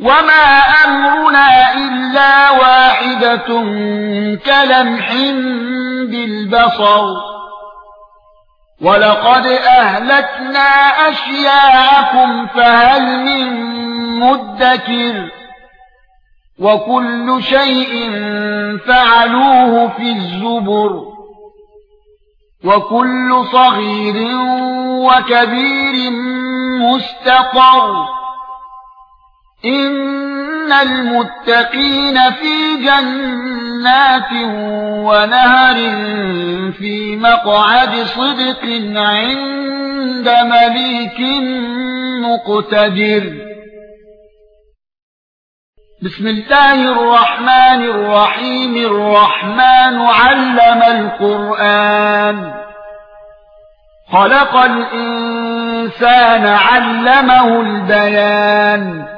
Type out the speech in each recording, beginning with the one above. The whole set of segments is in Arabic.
وما امرنا الا واحدة كلمح بالبصر ولقد اهلكنا اشياعكم فهل من مدكر وكل شيء فعلوه في الزبر وكل صغير وكبير مستقر ان المتقين في جنات ونهر في مقعد صدق عند مليك مقتدر بسم الله الرحمن الرحيم الرحمن علم القرآن خلق الإنسان علمه البيان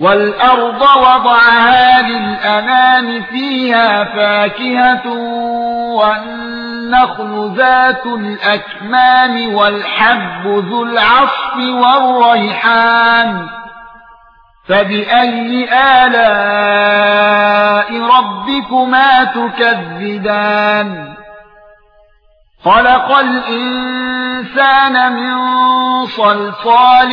والأرض وضعها للأنام فيها فاكهة والنخل ذات الأكمام والحب ذو العصف والريحان فبأي آلاء ربكما تكذبان خلق الإنسان من صلصال